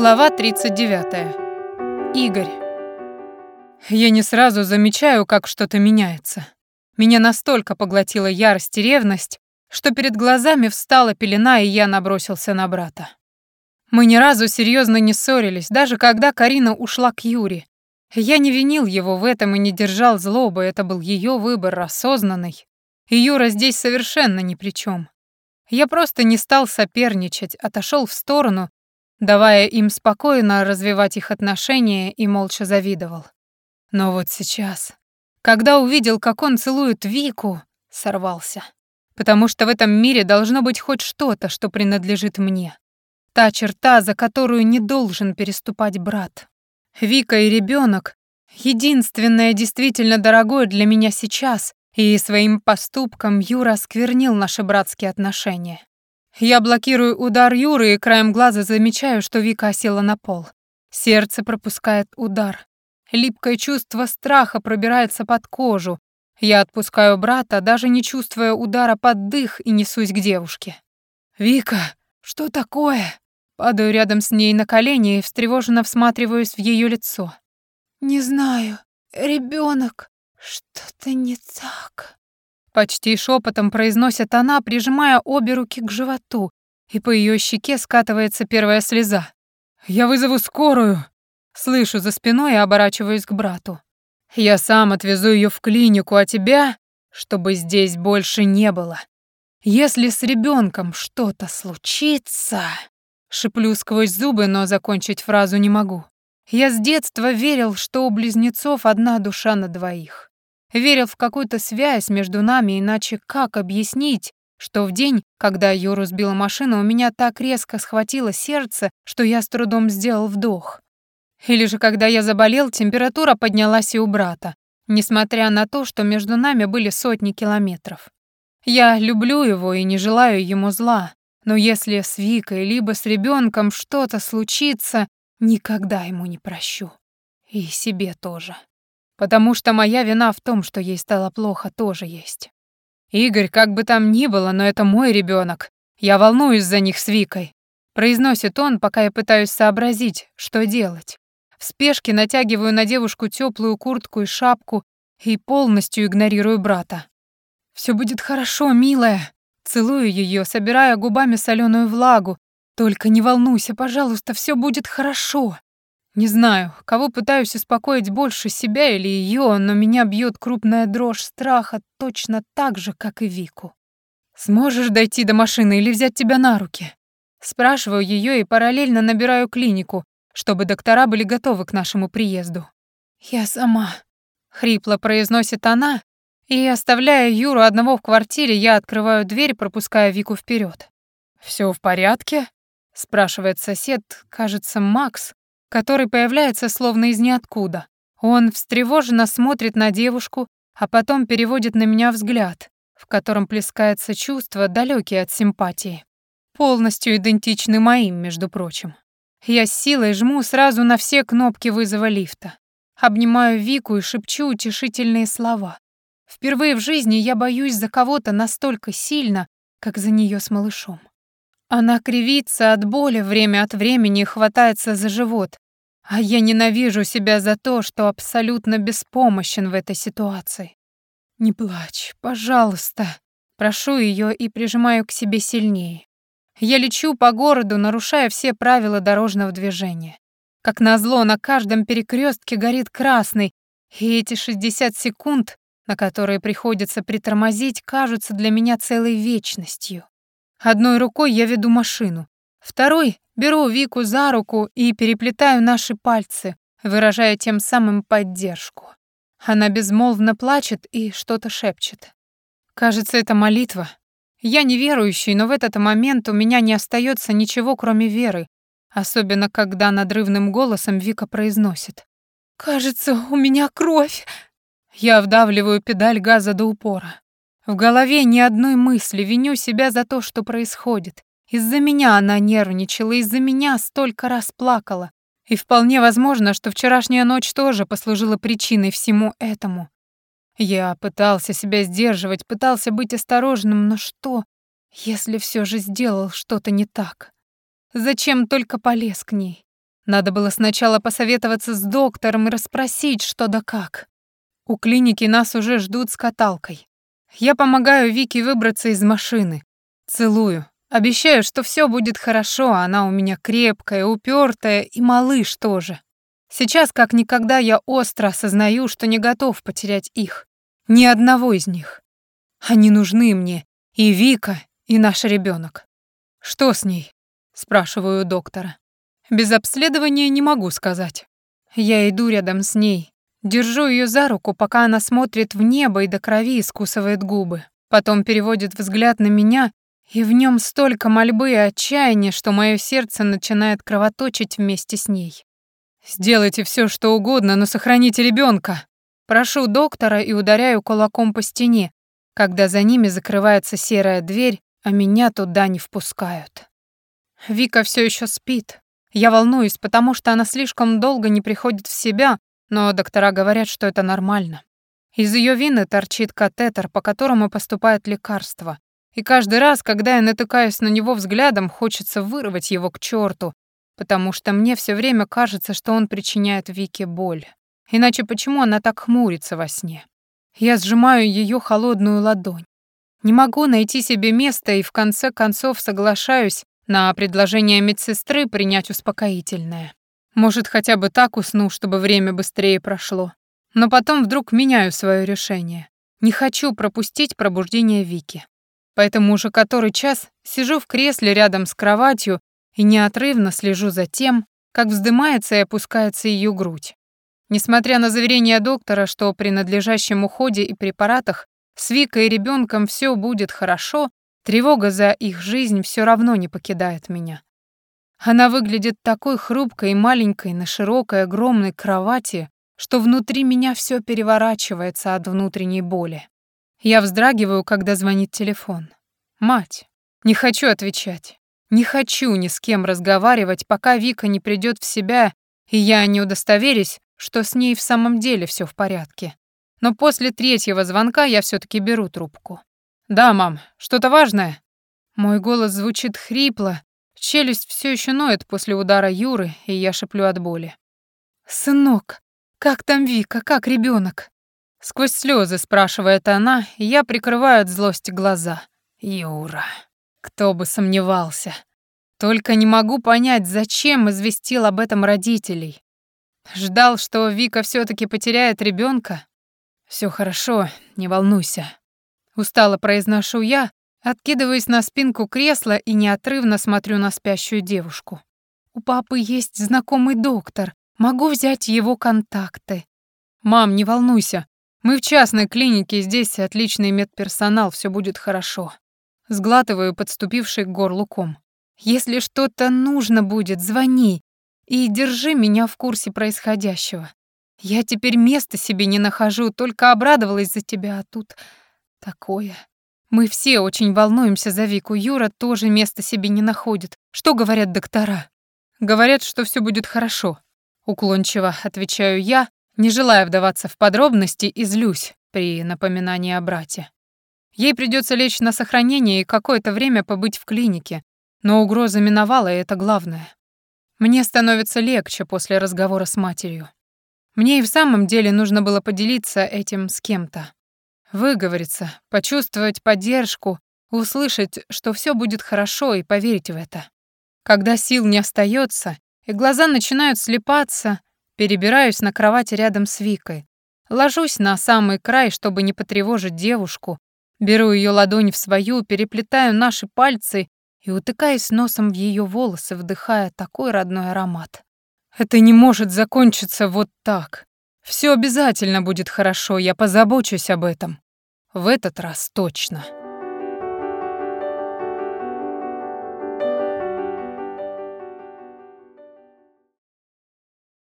Глава 39. Игорь. Я не сразу замечаю, как что-то меняется. Меня настолько поглотила ярость и ревность, что перед глазами встала пелена, и я набросился на брата. Мы ни разу серьезно не ссорились, даже когда Карина ушла к Юре. Я не винил его в этом и не держал злобы, это был ее выбор осознанный. И Юра здесь совершенно ни при чем. Я просто не стал соперничать, отошел в сторону, давая им спокойно развивать их отношения и молча завидовал. Но вот сейчас, когда увидел, как он целует Вику, сорвался. Потому что в этом мире должно быть хоть что-то, что принадлежит мне. Та черта, за которую не должен переступать брат. Вика и ребенок — единственное действительно дорогое для меня сейчас, и своим поступком Юра осквернил наши братские отношения. Я блокирую удар Юры и краем глаза замечаю, что Вика осела на пол. Сердце пропускает удар. Липкое чувство страха пробирается под кожу. Я отпускаю брата, даже не чувствуя удара под дых, и несусь к девушке. «Вика, что такое?» Падаю рядом с ней на колени и встревоженно всматриваюсь в ее лицо. «Не знаю. Ребенок. «Что-то не так», — почти шепотом произносит она, прижимая обе руки к животу, и по ее щеке скатывается первая слеза. «Я вызову скорую!» Слышу за спиной и оборачиваюсь к брату. «Я сам отвезу ее в клинику, а тебя, чтобы здесь больше не было. Если с ребенком что-то случится...» Шиплю сквозь зубы, но закончить фразу не могу. Я с детства верил, что у близнецов одна душа на двоих. Верил в какую-то связь между нами, иначе как объяснить, что в день, когда Юру сбила машина, у меня так резко схватило сердце, что я с трудом сделал вдох. Или же когда я заболел, температура поднялась и у брата, несмотря на то, что между нами были сотни километров. Я люблю его и не желаю ему зла, но если с Викой либо с ребенком что-то случится, никогда ему не прощу. И себе тоже потому что моя вина в том, что ей стало плохо, тоже есть. Игорь, как бы там ни было, но это мой ребенок. Я волнуюсь за них с Викой. Произносит он, пока я пытаюсь сообразить, что делать. В спешке натягиваю на девушку теплую куртку и шапку и полностью игнорирую брата. Все будет хорошо, милая. Целую ее, собирая губами соленую влагу. Только не волнуйся, пожалуйста, все будет хорошо. Не знаю, кого пытаюсь успокоить больше, себя или ее, но меня бьет крупная дрожь страха точно так же, как и Вику. «Сможешь дойти до машины или взять тебя на руки?» Спрашиваю ее и параллельно набираю клинику, чтобы доктора были готовы к нашему приезду. «Я сама», — хрипло произносит она, и, оставляя Юру одного в квартире, я открываю дверь, пропуская Вику вперед. Все в порядке?» — спрашивает сосед, кажется, Макс, который появляется словно из ниоткуда. Он встревоженно смотрит на девушку, а потом переводит на меня взгляд, в котором плескается чувство, далекие от симпатии. Полностью идентичны моим, между прочим. Я с силой жму сразу на все кнопки вызова лифта. Обнимаю Вику и шепчу утешительные слова. Впервые в жизни я боюсь за кого-то настолько сильно, как за нее с малышом. Она кривится от боли время от времени хватается за живот, а я ненавижу себя за то, что абсолютно беспомощен в этой ситуации. «Не плачь, пожалуйста», прошу ее и прижимаю к себе сильнее. Я лечу по городу, нарушая все правила дорожного движения. Как назло, на каждом перекрестке горит красный, и эти 60 секунд, на которые приходится притормозить, кажутся для меня целой вечностью. Одной рукой я веду машину, второй беру Вику за руку и переплетаю наши пальцы, выражая тем самым поддержку. Она безмолвно плачет и что-то шепчет. Кажется, это молитва. Я неверующий, но в этот момент у меня не остается ничего, кроме веры, особенно когда надрывным голосом Вика произносит. «Кажется, у меня кровь!» Я вдавливаю педаль газа до упора. В голове ни одной мысли, виню себя за то, что происходит. Из-за меня она нервничала, из-за меня столько раз плакала. И вполне возможно, что вчерашняя ночь тоже послужила причиной всему этому. Я пытался себя сдерживать, пытался быть осторожным, но что, если все же сделал что-то не так? Зачем только полез к ней? Надо было сначала посоветоваться с доктором и расспросить, что да как. У клиники нас уже ждут с каталкой. Я помогаю Вике выбраться из машины. Целую. Обещаю, что все будет хорошо, она у меня крепкая, упертая и малыш тоже. Сейчас как никогда я остро осознаю, что не готов потерять их. Ни одного из них. Они нужны мне, и Вика, и наш ребенок. Что с ней? спрашиваю доктора. Без обследования не могу сказать. Я иду рядом с ней, держу ее за руку, пока она смотрит в небо и до крови искусывает губы. Потом переводит взгляд на меня, и в нем столько мольбы и отчаяния, что мое сердце начинает кровоточить вместе с ней. «Сделайте все, что угодно, но сохраните ребенка. Прошу доктора и ударяю кулаком по стене, когда за ними закрывается серая дверь, а меня туда не впускают. Вика все еще спит, я волнуюсь, потому что она слишком долго не приходит в себя, но доктора говорят, что это нормально. Из ее вины торчит катетер, по которому поступает лекарство. И каждый раз, когда я натыкаюсь на него взглядом, хочется вырвать его к черту, потому что мне все время кажется, что он причиняет Вике боль. Иначе почему она так хмурится во сне? Я сжимаю ее холодную ладонь. Не могу найти себе места и в конце концов соглашаюсь на предложение медсестры принять успокоительное. Может, хотя бы так усну, чтобы время быстрее прошло. Но потом вдруг меняю свое решение. Не хочу пропустить пробуждение Вики. Поэтому уже который час сижу в кресле рядом с кроватью и неотрывно слежу за тем, как вздымается и опускается ее грудь. Несмотря на заверение доктора, что при надлежащем уходе и препаратах с Викой и ребенком все будет хорошо, Тревога за их жизнь все равно не покидает меня. Она выглядит такой хрупкой и маленькой на широкой огромной кровати, что внутри меня все переворачивается от внутренней боли. Я вздрагиваю, когда звонит телефон. Мать. Не хочу отвечать. Не хочу ни с кем разговаривать, пока Вика не придет в себя, и я не удостоверюсь, что с ней в самом деле все в порядке. Но после третьего звонка я все таки беру трубку. «Да, мам, что-то важное?» Мой голос звучит хрипло, челюсть все еще ноет после удара Юры, и я шеплю от боли. «Сынок, как там Вика, как ребенок? Сквозь слезы спрашивает она, и я прикрываю от злости глаза. «Юра, кто бы сомневался. Только не могу понять, зачем известил об этом родителей. Ждал, что Вика все таки потеряет ребенка. Все хорошо, не волнуйся. Устало произношу я, откидываясь на спинку кресла и неотрывно смотрю на спящую девушку. У папы есть знакомый доктор. Могу взять его контакты. Мам, не волнуйся. Мы в частной клинике, здесь отличный медперсонал, все будет хорошо. Сглатываю подступивший к горлу ком. Если что-то нужно будет, звони и держи меня в курсе происходящего. Я теперь места себе не нахожу, только обрадовалась за тебя, а тут Такое. Мы все очень волнуемся за Вику. Юра тоже места себе не находит. Что говорят доктора? Говорят, что все будет хорошо. Уклончиво отвечаю я, не желая вдаваться в подробности и злюсь при напоминании о брате. Ей придется лечь на сохранение и какое-то время побыть в клинике, но угроза миновала, и это главное. Мне становится легче после разговора с матерью. Мне и в самом деле нужно было поделиться этим с кем-то. Выговориться, почувствовать поддержку, услышать, что все будет хорошо и поверить в это. Когда сил не остается и глаза начинают слепаться, перебираюсь на кровати рядом с Викой. Ложусь на самый край, чтобы не потревожить девушку, беру ее ладонь в свою, переплетаю наши пальцы и утыкаюсь носом в ее волосы, вдыхая такой родной аромат. Это не может закончиться вот так. Все обязательно будет хорошо, я позабочусь об этом. В этот раз точно.